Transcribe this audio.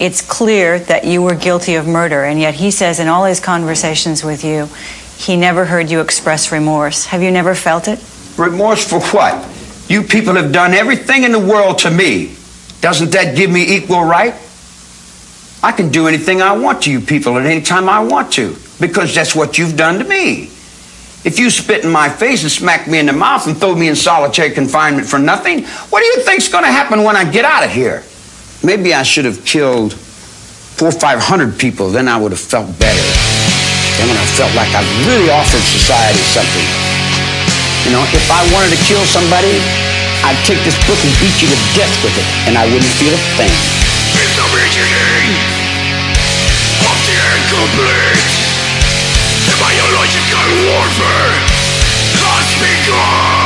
It's clear that you were guilty of murder, and yet he says in all his conversations with you, he never heard you express remorse. Have you never felt it? Remorse for what? You people have done everything in the world to me. Doesn't that give me equal right? I can do anything I want to you people at any time I want to because that's what you've done to me. If you spit in my face and smack me in the mouth and throw me in solitary confinement for nothing, what do you think's going to happen when I get out of here? Maybe I should have killed four or five hundred people, then I would have felt better. Then when I felt like I really offered society something. You know, if I wanted to kill somebody, I'd take this book and beat you to death with it, and I wouldn't feel a thing. It's the beginning of the incomplete. The biological warfare has begun.